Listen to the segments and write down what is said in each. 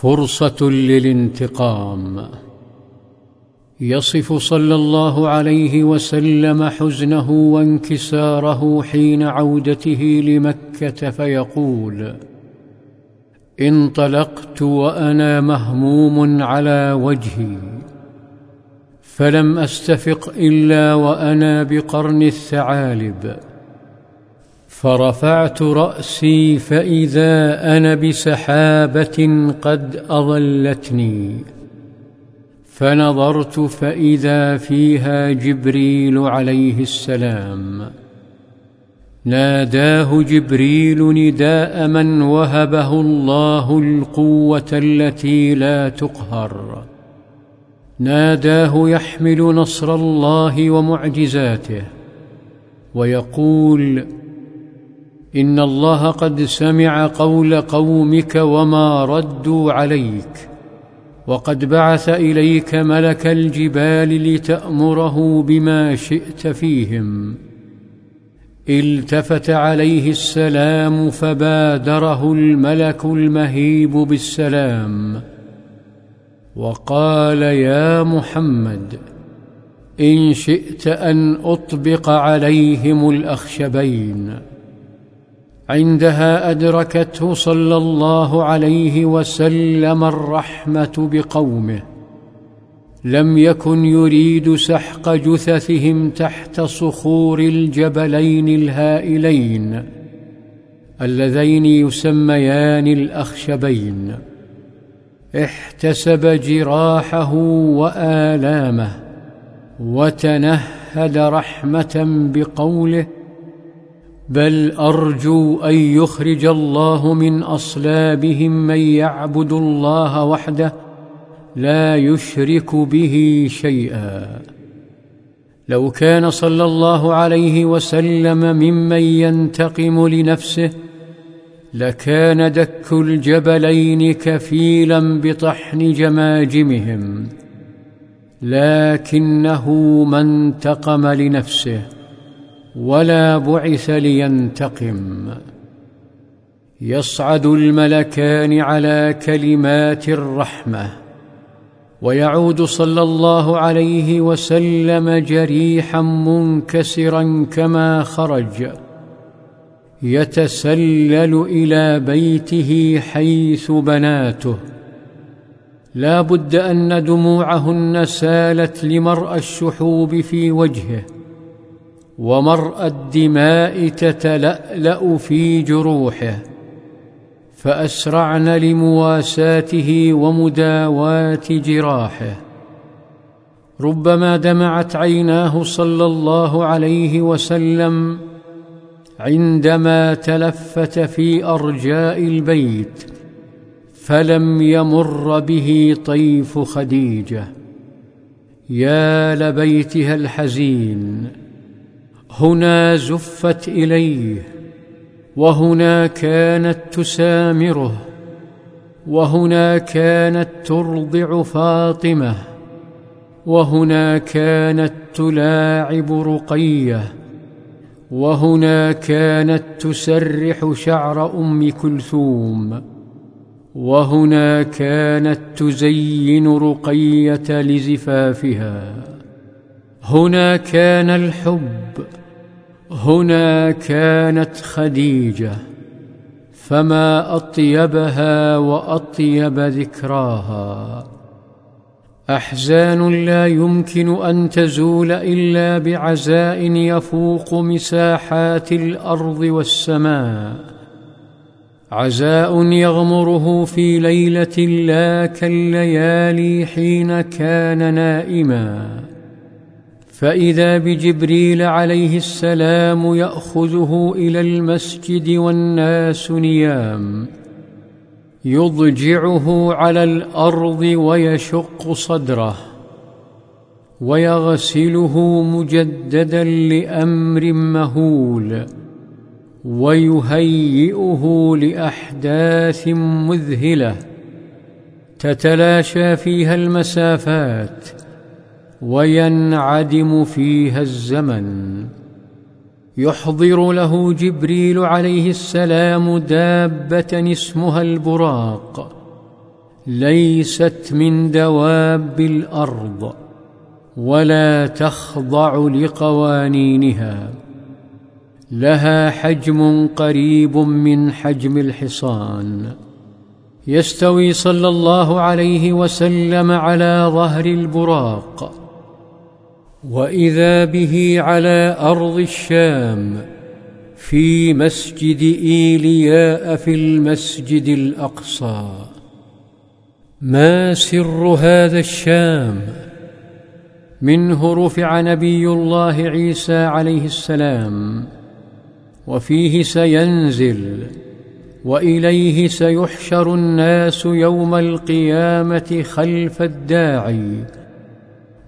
فرصة للانتقام. يصف صلى الله عليه وسلم حزنه وانكساره حين عودته لمكة فيقول انطلقت وأنا مهموم على وجهي فلم أستفق إلا وأنا بقرن الثعالب. فرفعت رأسي فإذا أنا بسحابة قد أظلتني. فنظرت فإذا فيها جبريل عليه السلام. ناداه جبريل نداء من وهبه الله القوة التي لا تقهر. ناداه يحمل نصر الله ومعجزاته ويقول إن الله قد سمع قول قومك وما ردوا عليك وقد بعث إليك ملك الجبال لتأمره بما شئت فيهم التفت عليه السلام فبادره الملك المهيب بالسلام وقال يا محمد إن شئت أن أطبق عليهم الأخشبين عندها أدركته صلى الله عليه وسلم الرحمة بقومه. لم يكن يريد سحق جثثهم تحت صخور الجبلين الهائلين اللذين يسميان الأخشبين. احتسب جراحه وآلامه وتنهد رحمة بقوله بل أرجو أن يخرج الله من أصلابهم من يعبد الله وحده لا يشرك به شيئا. لو كان صلى الله عليه وسلم ممن ينتقم لنفسه لكان دك الجبلين كفيلا بطحن جماجمهم لكنه ما انتقم لنفسه. ولا بعث لينتقم. يصعد الملكان على كلمات الرحمة ويعود صلى الله عليه وسلم جريحا منكسرا كما خرج. يتسلل إلى بيته حيث بناته. لا بد أن دموعهن سالت لمرأى الشحوب في وجهه. ومرأى الدماء تتلألأ في جروحه فأسرعن لمواساته ومداواة جراحه. ربما دمعت عيناه صلى الله عليه وسلم عندما تلفت في أرجاء البيت فلم يمر به طيف خديجة. يا لبيتها الحزين. هنا زفت إليه وهنا كانت تسامره وهنا كانت ترضع فاطمة وهنا كانت تلاعب رقية وهنا كانت تسرح شعر أم كلثوم وهنا كانت تزين رقية لزفافها. هنا كان الحب هنا كانت خديجة فما أطيبها وأطيب ذكراها. أحزان لا يمكن أن تزول إلا بعزاء يفوق مساحات الأرض والسماء. عزاء يغمره في ليلة لا كالليالي حين كان نائما. فإذا بجبريل عليه السلام يأخذه إلى المسجد والناس نيام يضجعه على الأرض ويشق صدره ويغسله مجددا لأمر مهول ويهيئه لأحداث مذهلة تتلاشى فيها المسافات وينعدم فيها الزمن. يحضر له جبريل عليه السلام دابة اسمها البراق. ليست من دواب الأرض ولا تخضع لقوانينها. لها حجم قريب من حجم الحصان. يستوي صلى الله عليه وسلم على ظهر البراق. وإذا به على أرض الشام في مسجد إيلياء في المسجد الأقصى. ما سر هذا الشام؟ منه رفع نبي الله عيسى عليه السلام وفيه سينزل وإليه سيحشر الناس يوم القيامة خلف الداعي.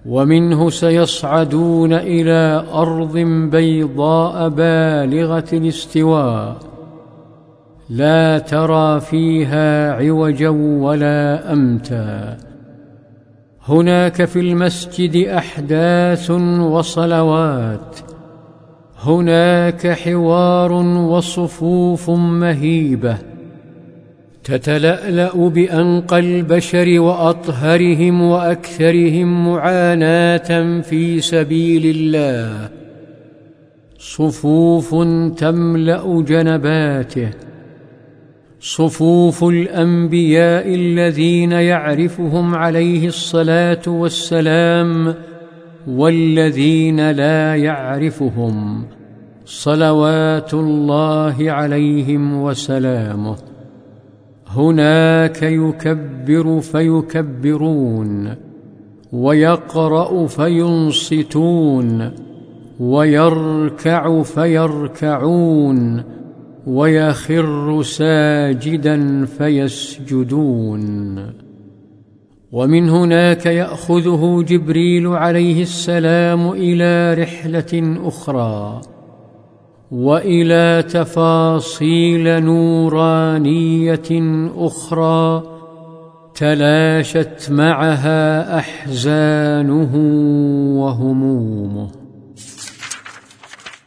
ومنه سيصعدون إلى أرض بيضاء بالغة الاستواء. لا ترى فيها عوجا ولا أمتا. هناك في المسجد أحداث وصلوات. هناك حوار وصفوف مهيبة. تتلألأ بانقى البشر وأطهرهم وأكثرهم معاناة في سبيل الله. صفوف تملأ جنباته. صفوف الأنبياء الذين يعرفهم عليه الصلاة والسلام والذين لا يعرفهم صلوات الله عليهم وسلامه. هناك يكبر فيكبرون ويقرأ فينصتون ويركع فيركعون ويخر ساجدا فيسجدون. ومن هناك يأخذه جبريل عليه السلام إلى رحلة أخرى. وإلى تفاصيل نورانية أخرى تلاشت معها أحزانه وهمومه.